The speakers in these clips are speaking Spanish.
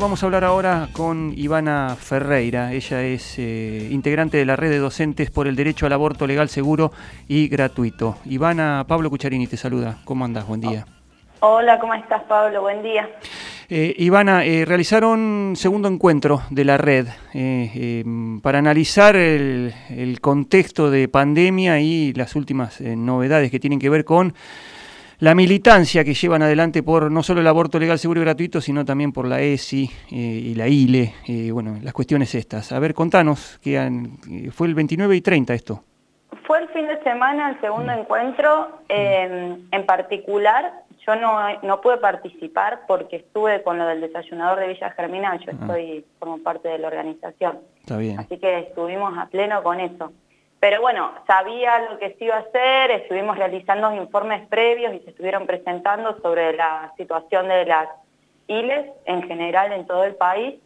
Vamos a hablar ahora con Ivana Ferreira. Ella es eh, integrante de la red de docentes por el derecho al aborto legal, seguro y gratuito. Ivana, Pablo Cucharini te saluda. ¿Cómo andas? Buen día. Hola, ¿cómo estás, Pablo? Buen día. Eh, Ivana, eh, realizaron segundo encuentro de la red em, para analizar el, el, contexto de pandemia y las últimas novedades que tienen que ver con la militancia que llevan adelante por no solo el aborto legal, seguro y gratuito, sino también por la ESI eh, y la ILE, eh, bueno, las cuestiones estas. A ver, contanos, que eh, fue el 29 y 30 esto. Fue el fin de semana el segundo mm. encuentro, en particular yo no, no pude participar porque estuve con lo del desayunador de Villa Germinal, yo estoy como parte de la organización. Está bien. Así que estuvimos a pleno con eso. Pero bueno, sabía lo que se iba a hacer, estuvimos realizando informes previos y se estuvieron presentando sobre la situación de las ILES en general en todo el país.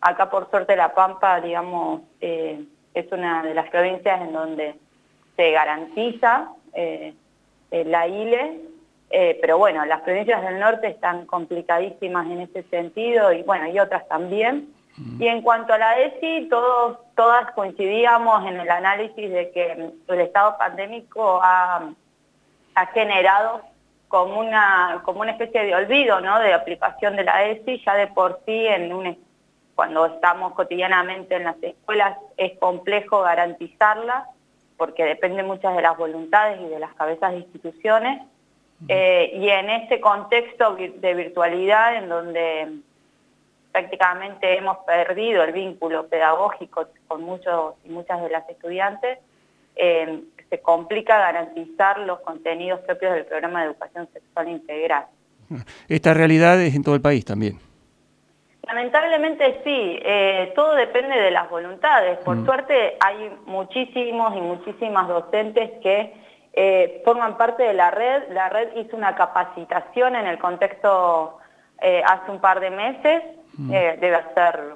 Acá por suerte La Pampa, digamos, eh, es una de las provincias en donde se garantiza eh, eh, la ILE, pero bueno, las provincias del norte están complicadísimas en ese sentido y bueno, y otras también. Y en cuanto a la ESI, todos, todas coincidíamos en el análisis de que el estado pandémico ha, generado como una, como una especie de olvido ¿no? de aplicación de la ESI, ya de por sí en un, cuando estamos cotidianamente en las escuelas es complejo garantizarla, porque depende muchas de las voluntades y de las cabezas de instituciones, eh, y en este contexto de virtualidad en donde prácticamente hemos perdido el vínculo pedagógico con muchos y muchas de las estudiantes, eh, se complica garantizar los contenidos propios del programa de educación sexual integral. Esta realidad es en todo el país también. Lamentablemente sí, eh, todo depende de las voluntades. Por mm. suerte hay muchísimos y muchísimas docentes que eh, forman parte de la red. La red hizo una capacitación en el contexto hace un par de meses Mm. Eh, debe ser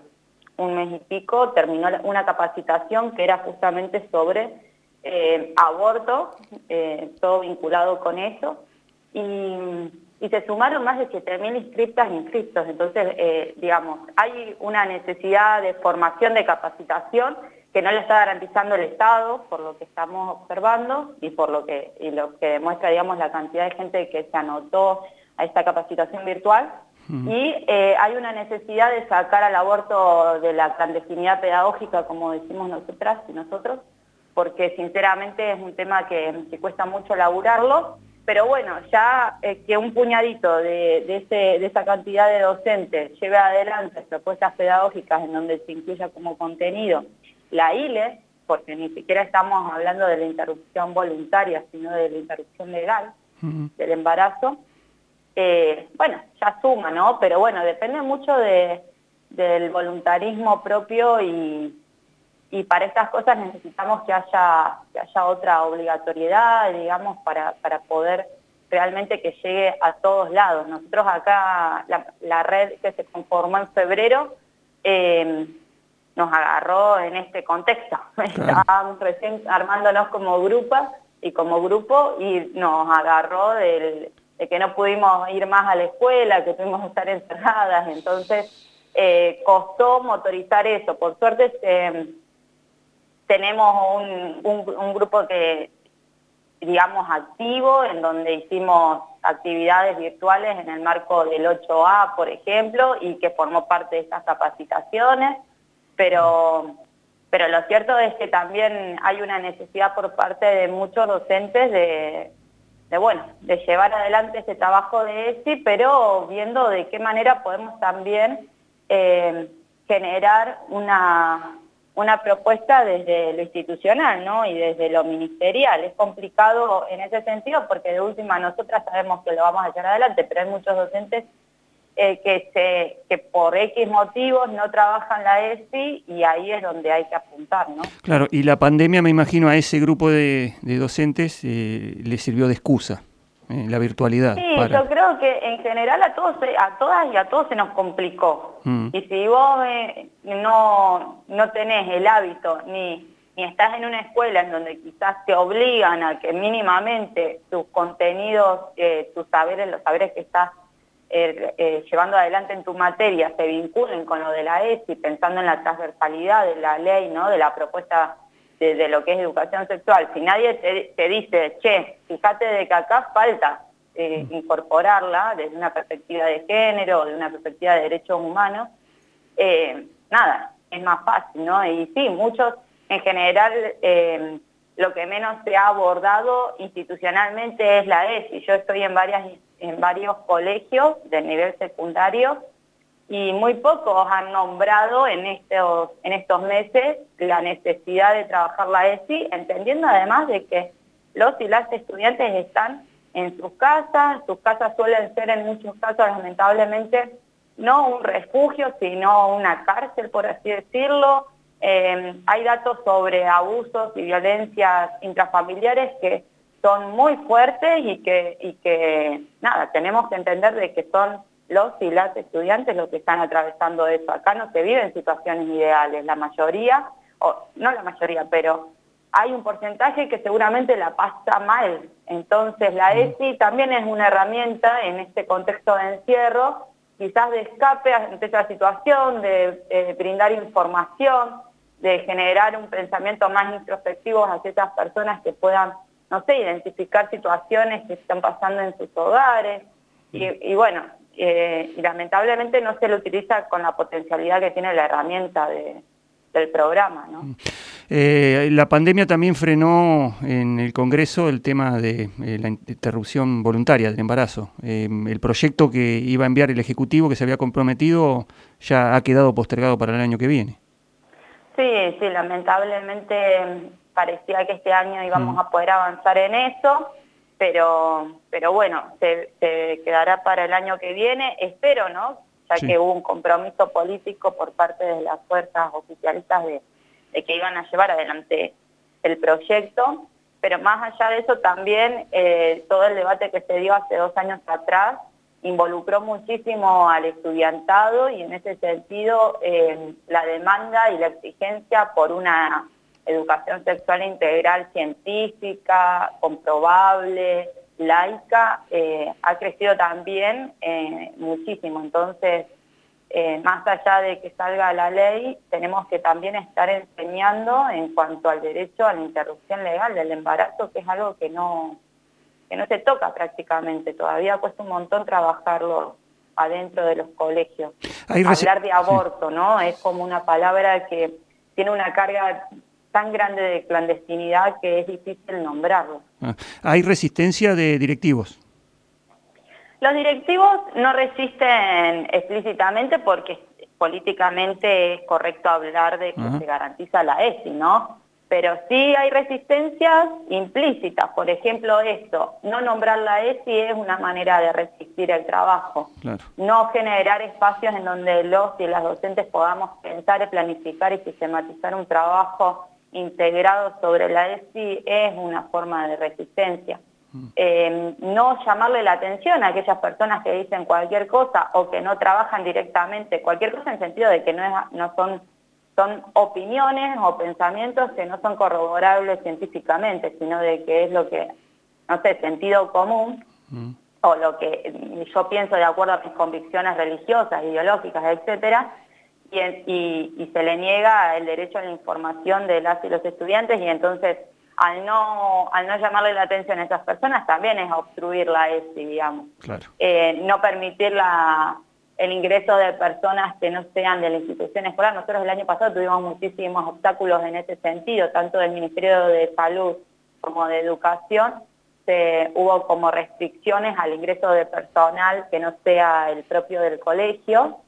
un mes y pico, terminó una capacitación que era justamente sobre eh, aborto, eh, todo vinculado con eso, y, se sumaron más de 7.000 inscriptas e inscriptos, entonces, digamos, hay una necesidad de formación, de capacitación, que no le está garantizando el Estado, por lo que estamos observando, y por lo que, lo que demuestra, digamos, la cantidad de gente que se anotó a esta capacitación virtual, y eh, hay una necesidad de sacar al aborto de la clandestinidad pedagógica, como decimos nosotras y nosotros, porque sinceramente es un tema que, cuesta mucho laburarlo, pero bueno, ya eh, que un puñadito de, ese, de esa cantidad de docentes lleve adelante propuestas pedagógicas en donde se incluya como contenido la ILE, porque ni siquiera estamos hablando de la interrupción voluntaria, sino de la interrupción legal del embarazo, eh, bueno, ya suma, ¿no? Pero bueno, depende mucho de, del voluntarismo propio y, y para estas cosas necesitamos que haya, que haya otra obligatoriedad, digamos, para, para poder realmente que llegue a todos lados. Nosotros acá, la, red que se conformó en febrero, eh, nos agarró en este contexto. Estábamos recién armándonos como grupo y como grupo y nos agarró del de que no pudimos ir más a la escuela, que tuvimos que estar encerradas, entonces eh, costó motorizar eso. Por suerte eh, tenemos un, grupo que, digamos, activo, en donde hicimos actividades virtuales en el marco del 8A, por ejemplo, y que formó parte de estas capacitaciones, pero, pero lo cierto es que también hay una necesidad por parte de muchos docentes de de, bueno, de llevar adelante ese trabajo de ESI, pero viendo de qué manera podemos también eh, generar una, una propuesta desde lo institucional ¿no? y desde lo ministerial. Es complicado en ese sentido porque de última nosotras sabemos que lo vamos a llevar adelante, pero hay muchos docentes eh, que, se, que por X motivos no trabajan la ESI y ahí es donde hay que apuntar, ¿no? Claro, y la pandemia, me imagino, a ese grupo de, docentes eh, le sirvió de excusa, eh, la virtualidad. Sí, yo creo que en general a todos, a todas y a todos se nos complicó. Mm. Y si vos no, no tenés el hábito ni ni estás en una escuela en donde quizás te obligan a que mínimamente tus contenidos, tus saberes, los saberes que estás eh, eh, llevando adelante en tu materia se vinculen con lo de la ESI, pensando en la transversalidad de la ley, ¿no? de la propuesta de, lo que es educación sexual, si nadie te, dice, che, fíjate de que acá falta eh, mm. incorporarla desde una perspectiva de género, de una perspectiva de derechos humanos, nada, es más fácil, ¿no? Y sí, muchos en general lo que menos se ha abordado institucionalmente es la ESI. Yo estoy en, varias, en varios colegios del nivel secundario y muy pocos han nombrado en estos, en estos meses la necesidad de trabajar la ESI, entendiendo además de que los y las estudiantes están en sus casas, sus casas suelen ser en muchos casos lamentablemente no un refugio, sino una cárcel, por así decirlo, eh, hay datos sobre abusos y violencias intrafamiliares que son muy fuertes y que, y que, nada, tenemos que entender de que son los y las estudiantes los que están atravesando eso. Acá no se viven situaciones ideales, la mayoría, o no la mayoría, pero hay un porcentaje que seguramente la pasa mal. Entonces la ESI también es una herramienta en este contexto de encierro, quizás de escape ante esa situación, de eh, brindar información, de generar un pensamiento más introspectivo hacia esas personas que puedan, no sé, identificar situaciones que están pasando en sus hogares. Y, bueno, eh, lamentablemente no se lo utiliza con la potencialidad que tiene la herramienta del programa. ¿no? Mm. Eh, la pandemia también frenó en el Congreso el tema de eh, la interrupción voluntaria del embarazo. el proyecto que iba a enviar el Ejecutivo, que se había comprometido, ya ha quedado postergado para el año que viene. Sí, sí, lamentablemente parecía que este año íbamos mm. a poder avanzar en eso, pero, pero bueno, se, quedará para el año que viene, espero, ¿no? Ya que hubo un compromiso político por parte de las fuerzas oficialistas de, que iban a llevar adelante el proyecto, pero más allá de eso también eh, todo el debate que se dio hace dos años atrás involucró muchísimo al estudiantado y en ese sentido eh, la demanda y la exigencia por una educación sexual integral científica, comprobable, laica, eh, ha crecido también eh, muchísimo. Entonces, más allá de que salga la ley, tenemos que también estar enseñando en cuanto al derecho a la interrupción legal del embarazo, que es algo que no, que no se toca prácticamente, todavía cuesta un montón trabajarlo adentro de los colegios. Hablar de aborto, ¿no? Es como una palabra que tiene una carga tan grande de clandestinidad que es difícil nombrarlo. Ah, ¿Hay resistencia de directivos? Los directivos no resisten explícitamente porque políticamente es correcto hablar de que se garantiza la ESI, ¿no? pero sí hay resistencias implícitas. Por ejemplo, esto, no nombrar la ESI es una manera de resistir el trabajo. No generar espacios en donde los y las docentes podamos pensar, planificar y sistematizar un trabajo integrado sobre la ESI es una forma de resistencia. Mm. Eh, no llamarle la atención a aquellas personas que dicen cualquier cosa o que no trabajan directamente, cualquier cosa en sentido de que no, es, no son son opiniones o pensamientos que no son corroborables científicamente, sino de que es lo que, no sé, sentido común, mm. o lo que yo pienso de acuerdo a mis convicciones religiosas, ideológicas, etcétera, y, se le niega el derecho a la información de las y los estudiantes, y entonces al no, al no llamarle la atención a esas personas también es obstruir la ESI, digamos. Eh, no permitir la el ingreso de personas que no sean de la institución escolar. Nosotros el año pasado tuvimos muchísimos obstáculos en ese sentido, tanto del Ministerio de Salud como de Educación. Se, hubo como restricciones al ingreso de personal que no sea el propio del colegio.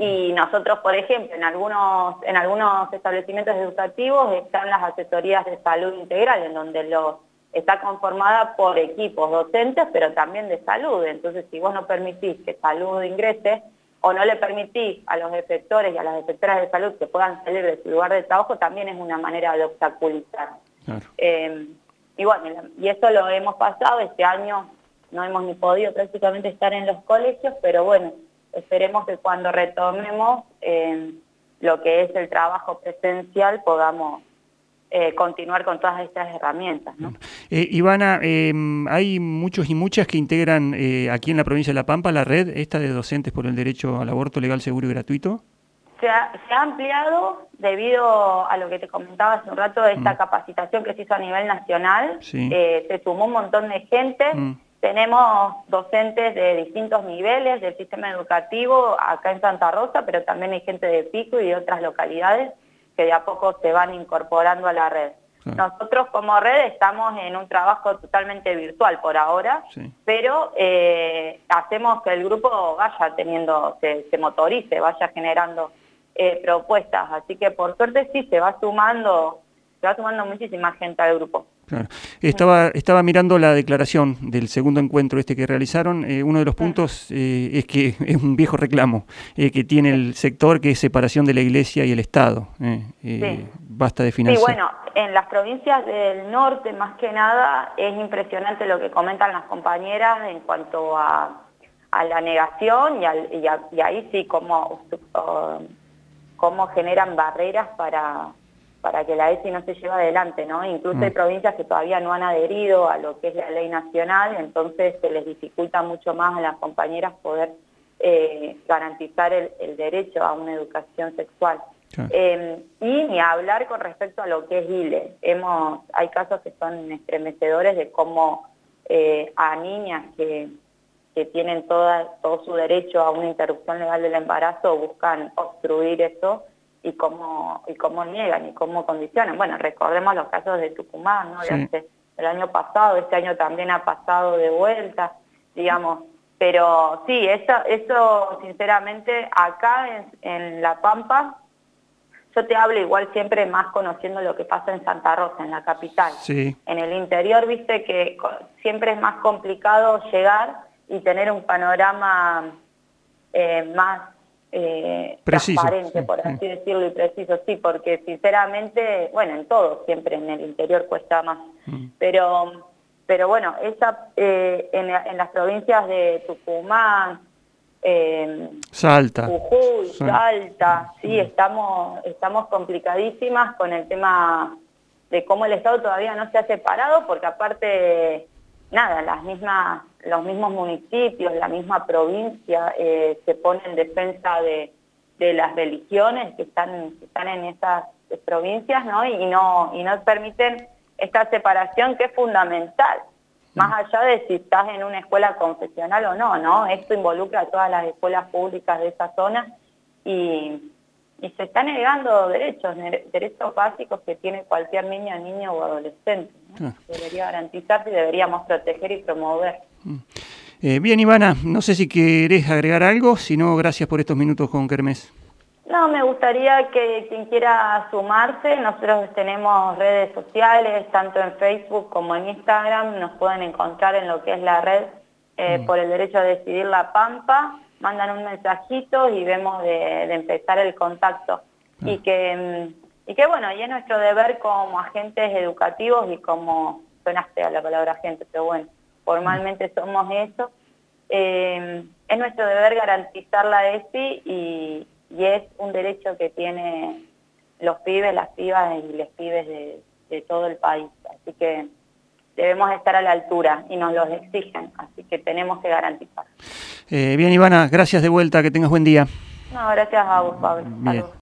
Y nosotros, por ejemplo, en algunos, en algunos establecimientos educativos están las asesorías de salud integral, en donde los está conformada por equipos docentes, pero también de salud. Entonces, si vos no permitís que salud ingrese, o no le permitís a los efectores y a las efectoras de salud que puedan salir de su lugar de trabajo, también es una manera de obstaculizar. Eh, y bueno, y eso lo hemos pasado, este año no hemos ni podido prácticamente estar en los colegios, pero bueno, esperemos que cuando retomemos eh, lo que es el trabajo presencial podamos eh, continuar con todas estas herramientas. ¿no? Eh, Ivana, em, hay muchos y muchas que integran eh, aquí en la provincia de La Pampa la red esta de docentes por el derecho al aborto legal, seguro y gratuito. Se ha, ampliado debido a lo que te comentaba hace un rato, esta mm. capacitación que se hizo a nivel nacional. se sumó un montón de gente. Mm. Tenemos docentes de distintos niveles del sistema educativo acá en Santa Rosa, pero también hay gente de Pico y de otras localidades que de a poco se van incorporando a la red. Nosotros como red estamos en un trabajo totalmente virtual por ahora, pero eh, hacemos que el grupo vaya teniendo, se, motorice, vaya generando eh, propuestas. Así que por suerte sí se va sumando, se va sumando muchísima gente al grupo. Estaba, estaba mirando la declaración del segundo encuentro este que realizaron. Eh, uno de los puntos eh, es que es un viejo reclamo eh, que tiene el sector, que es separación de la iglesia y el Estado. Basta de financiar. Sí, bueno, en las provincias del norte, más que nada, es impresionante lo que comentan las compañeras en cuanto a, la negación y, y, ahí sí cómo, cómo generan barreras para para que la ESI no se lleve adelante, ¿no? Incluso hay mm. provincias que todavía no han adherido a lo que es la ley nacional, entonces se les dificulta mucho más a las compañeras poder eh, garantizar el, derecho a una educación sexual. Em, y ni hablar con respecto a lo que es ILE. Hemos, hay casos que son estremecedores de cómo eh, a niñas que, que tienen toda, todo su derecho a una interrupción legal del embarazo buscan obstruir eso y cómo, y cómo niegan y cómo condicionan. Bueno, recordemos los casos de Tucumán, ¿no? el año pasado, este año también ha pasado de vuelta, digamos. Pero sí, eso, eso sinceramente acá en, La Pampa, yo te hablo igual siempre más conociendo lo que pasa en Santa Rosa, en la capital. En el interior, viste que siempre es más complicado llegar y tener un panorama eh, más eh, transparente, por así decirlo, y preciso, sí, porque sinceramente, bueno, en todo, siempre en el interior cuesta más, mm. pero pero bueno, esa eh, en, las provincias de Tucumán, eh, Salta, Jujuy, Salta, sí, mm. estamos, estamos complicadísimas con el tema de cómo el Estado todavía no se ha separado, porque aparte, nada, las mismas los mismos municipios, la misma provincia eh, se pone en defensa de, las religiones que están, están en esas provincias ¿no? Y, no, y no permiten esta separación que es fundamental, más allá de si estás en una escuela confesional o no, ¿no? Esto involucra a todas las escuelas públicas de esa zona y, y se están negando derechos, derechos básicos que tiene cualquier niño, niño o adolescente. Debería garantizarse y deberíamos proteger y promover. Mm. Eh, bien, Ivana, no sé si querés agregar algo, si no, gracias por estos minutos con Kermés. No, me gustaría que quien quiera sumarse, nosotros tenemos redes sociales, tanto en Facebook como en Instagram, nos pueden encontrar en lo que es la red eh, mm. por el derecho a decidir la Pampa, mandan un mensajito y vemos de, empezar el contacto. Y ah. que, mm, y que bueno, y es nuestro deber como agentes educativos y como, suenaste a la palabra agente, pero bueno, formalmente somos eso. Eh, es nuestro deber garantizar la ESI y, es un derecho que tienen los pibes, las pibas y los pibes de, todo el país. Así que debemos estar a la altura y nos los exigen, así que tenemos que garantizar. Eh, bien, Ivana, gracias de vuelta, que tengas buen día. No, gracias a vos, Pablo.